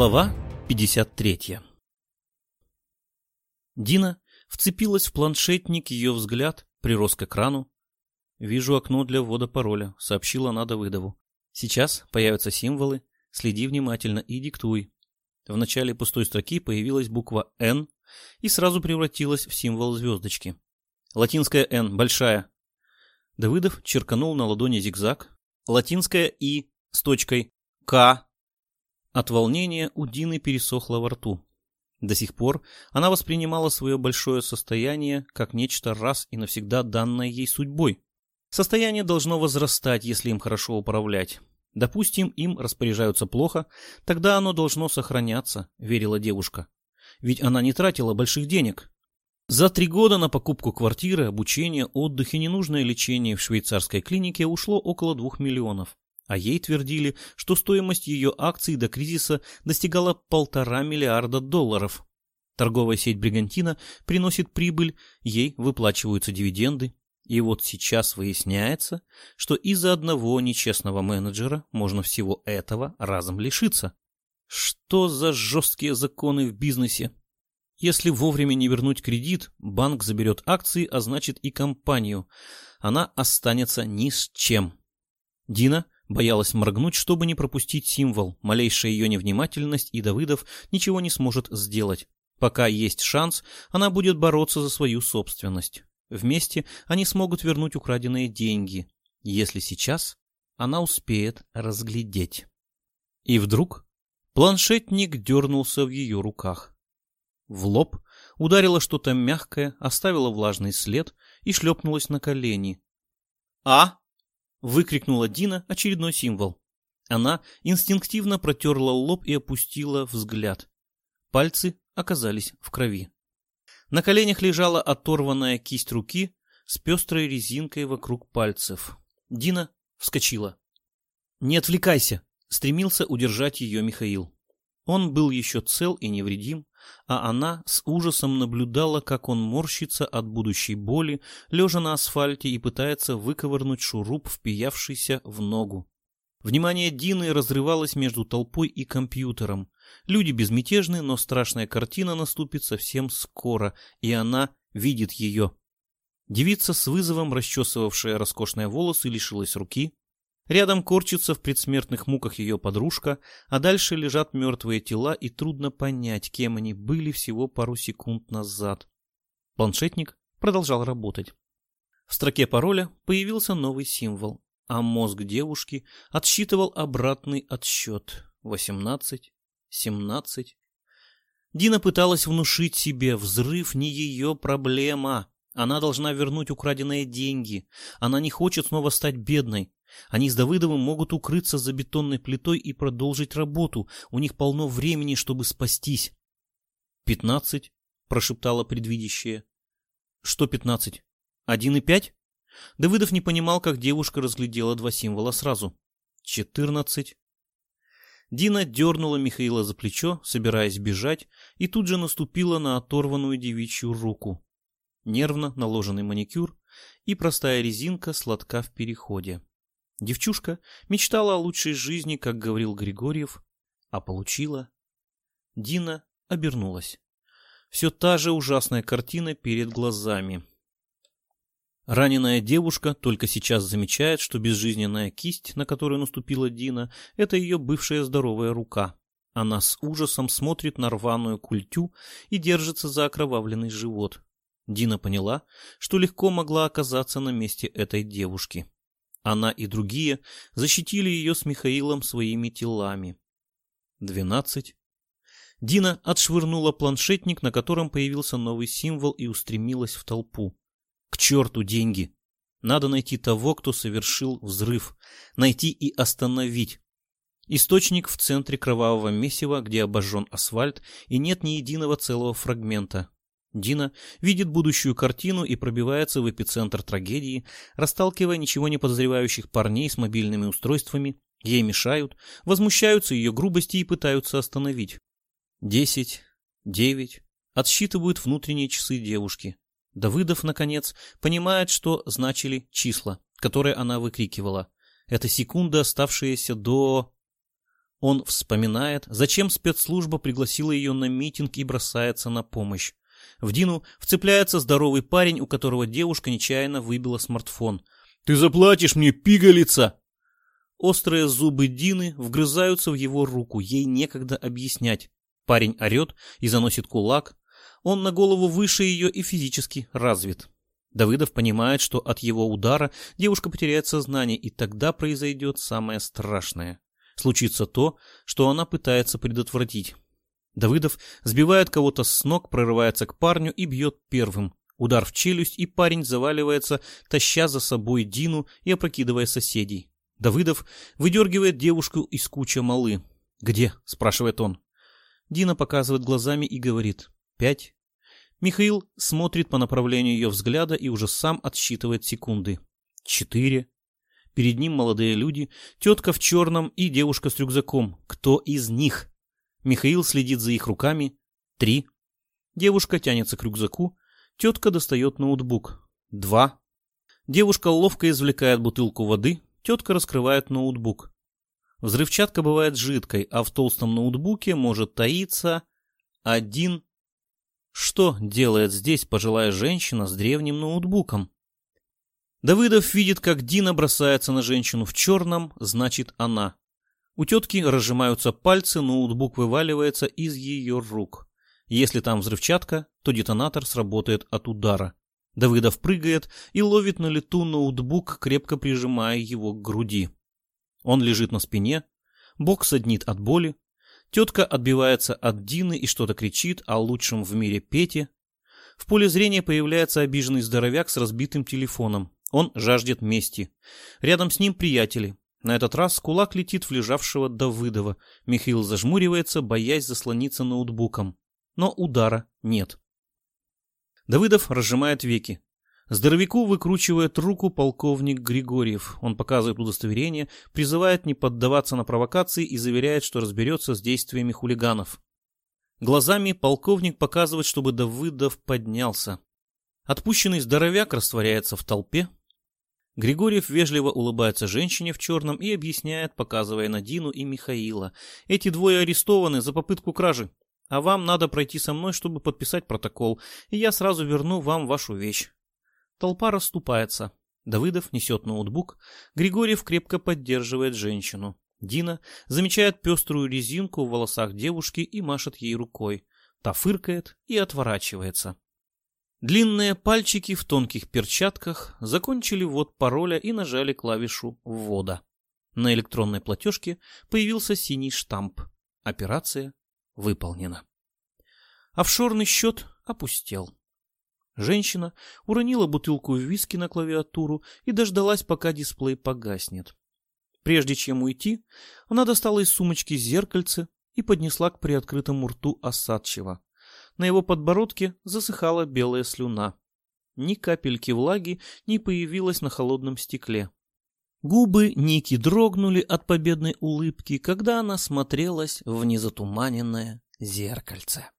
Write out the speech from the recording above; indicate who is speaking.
Speaker 1: Глава 53 Дина вцепилась в планшетник, ее взгляд прирос к экрану. «Вижу окно для ввода пароля», — сообщила она Давыдову. «Сейчас появятся символы, следи внимательно и диктуй». В начале пустой строки появилась буква «Н» и сразу превратилась в символ звездочки. Латинская «Н» большая. Давыдов черканул на ладони зигзаг. Латинская «И» с точкой «К». От волнения у Дины пересохло во рту. До сих пор она воспринимала свое большое состояние как нечто раз и навсегда данное ей судьбой. Состояние должно возрастать, если им хорошо управлять. Допустим, им распоряжаются плохо, тогда оно должно сохраняться, верила девушка. Ведь она не тратила больших денег. За три года на покупку квартиры, обучение, отдых и ненужное лечение в швейцарской клинике ушло около двух миллионов. А ей твердили, что стоимость ее акций до кризиса достигала полтора миллиарда долларов. Торговая сеть Бригантина приносит прибыль, ей выплачиваются дивиденды. И вот сейчас выясняется, что из-за одного нечестного менеджера можно всего этого разом лишиться. Что за жесткие законы в бизнесе? Если вовремя не вернуть кредит, банк заберет акции, а значит и компанию. Она останется ни с чем. Дина Боялась моргнуть, чтобы не пропустить символ. Малейшая ее невнимательность, и Давыдов ничего не сможет сделать. Пока есть шанс, она будет бороться за свою собственность. Вместе они смогут вернуть украденные деньги, если сейчас она успеет разглядеть. И вдруг планшетник дернулся в ее руках. В лоб ударило что-то мягкое, оставило влажный след и шлепнулось на колени. «А?» Выкрикнула Дина очередной символ. Она инстинктивно протерла лоб и опустила взгляд. Пальцы оказались в крови. На коленях лежала оторванная кисть руки с пестрой резинкой вокруг пальцев. Дина вскочила. «Не отвлекайся!» — стремился удержать ее Михаил. Он был еще цел и невредим, а она с ужасом наблюдала, как он морщится от будущей боли, лежа на асфальте и пытается выковырнуть шуруп, впиявшийся в ногу. Внимание Дины разрывалось между толпой и компьютером. Люди безмятежны, но страшная картина наступит совсем скоро, и она видит ее. Девица с вызовом, расчесывавшая роскошные волосы, лишилась руки, Рядом корчится в предсмертных муках ее подружка, а дальше лежат мертвые тела, и трудно понять, кем они были всего пару секунд назад. Планшетник продолжал работать. В строке пароля появился новый символ, а мозг девушки отсчитывал обратный отсчет. Восемнадцать, семнадцать. Дина пыталась внушить себе, взрыв не ее проблема. Она должна вернуть украденные деньги. Она не хочет снова стать бедной. Они с Давыдовым могут укрыться за бетонной плитой и продолжить работу. У них полно времени, чтобы спастись. «Пятнадцать?» — прошептала предвидящее. «Что пятнадцать? Один и пять?» Давыдов не понимал, как девушка разглядела два символа сразу. «Четырнадцать?» Дина дернула Михаила за плечо, собираясь бежать, и тут же наступила на оторванную девичью руку. Нервно наложенный маникюр и простая резинка сладка в переходе. Девчушка мечтала о лучшей жизни, как говорил Григорьев, а получила. Дина обернулась. Все та же ужасная картина перед глазами. Раненая девушка только сейчас замечает, что безжизненная кисть, на которую наступила Дина, это ее бывшая здоровая рука. Она с ужасом смотрит на рваную культю и держится за окровавленный живот. Дина поняла, что легко могла оказаться на месте этой девушки. Она и другие защитили ее с Михаилом своими телами. Двенадцать. Дина отшвырнула планшетник, на котором появился новый символ, и устремилась в толпу. К черту деньги! Надо найти того, кто совершил взрыв. Найти и остановить. Источник в центре кровавого месива, где обожжен асфальт, и нет ни единого целого фрагмента. Дина видит будущую картину и пробивается в эпицентр трагедии, расталкивая ничего не подозревающих парней с мобильными устройствами. Ей мешают, возмущаются ее грубости и пытаются остановить. Десять, девять. Отсчитывают внутренние часы девушки. Давыдов, наконец, понимает, что значили числа, которые она выкрикивала. Это секунды, оставшиеся до... Он вспоминает, зачем спецслужба пригласила ее на митинг и бросается на помощь. В Дину вцепляется здоровый парень, у которого девушка нечаянно выбила смартфон. «Ты заплатишь мне, пигалица!» Острые зубы Дины вгрызаются в его руку, ей некогда объяснять. Парень орет и заносит кулак. Он на голову выше ее и физически развит. Давыдов понимает, что от его удара девушка потеряет сознание, и тогда произойдет самое страшное. Случится то, что она пытается предотвратить. Давыдов сбивает кого-то с ног, прорывается к парню и бьет первым. Удар в челюсть, и парень заваливается, таща за собой Дину и опрокидывая соседей. Давыдов выдергивает девушку из кучи малы. «Где?» – спрашивает он. Дина показывает глазами и говорит «Пять». Михаил смотрит по направлению ее взгляда и уже сам отсчитывает секунды. Четыре. Перед ним молодые люди, тетка в черном и девушка с рюкзаком. Кто из них? Михаил следит за их руками. Три. Девушка тянется к рюкзаку. Тетка достает ноутбук. Два. Девушка ловко извлекает бутылку воды, Тетка раскрывает ноутбук. Взрывчатка бывает жидкой, а в толстом ноутбуке может таиться один... Что делает здесь пожилая женщина с древним ноутбуком? Давыдов видит, как Дина бросается на женщину в черном, значит она. У тетки разжимаются пальцы, ноутбук вываливается из ее рук. Если там взрывчатка, то детонатор сработает от удара. Давыдов прыгает и ловит на лету ноутбук, крепко прижимая его к груди. Он лежит на спине, бок саднит от боли, тетка отбивается от Дины и что-то кричит о лучшем в мире Пете. В поле зрения появляется обиженный здоровяк с разбитым телефоном. Он жаждет мести. Рядом с ним приятели. На этот раз кулак летит в лежавшего Давыдова. Михаил зажмуривается, боясь заслониться ноутбуком. Но удара нет. Давыдов разжимает веки. Здоровяку выкручивает руку полковник Григорьев. Он показывает удостоверение, призывает не поддаваться на провокации и заверяет, что разберется с действиями хулиганов. Глазами полковник показывает, чтобы Давыдов поднялся. Отпущенный здоровяк растворяется в толпе. Григорьев вежливо улыбается женщине в черном и объясняет, показывая на Дину и Михаила. Эти двое арестованы за попытку кражи. А вам надо пройти со мной, чтобы подписать протокол, и я сразу верну вам вашу вещь. Толпа расступается. Давыдов несет ноутбук. Григорьев крепко поддерживает женщину. Дина замечает пеструю резинку в волосах девушки и машет ей рукой. Та фыркает и отворачивается. Длинные пальчики в тонких перчатках закончили ввод пароля и нажали клавишу ввода. На электронной платежке появился синий штамп. Операция выполнено. Офшорный счет опустел. Женщина уронила бутылку виски на клавиатуру и дождалась, пока дисплей погаснет. Прежде чем уйти, она достала из сумочки зеркальце и поднесла к приоткрытому рту осадчего. На его подбородке засыхала белая слюна. Ни капельки влаги не появилось на холодном стекле. Губы Ники дрогнули от победной улыбки, когда она смотрелась в незатуманенное зеркальце.